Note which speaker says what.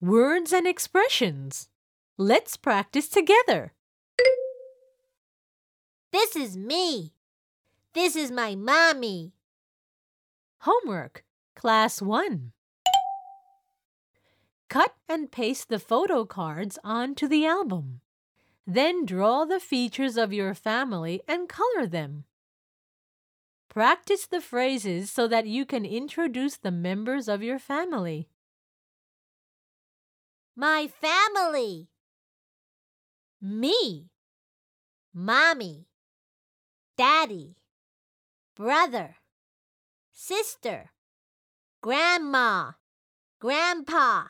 Speaker 1: Words and expressions. Let's practice together.
Speaker 2: This is me. This is my mommy.
Speaker 1: Homework, Class 1. Cut and paste the photo cards onto the album. Then draw the features of your family and color them. Practice the phrases so that you can introduce the members of your family.
Speaker 2: My family. Me. Mommy. Daddy. Brother. Sister. Grandma. Grandpa.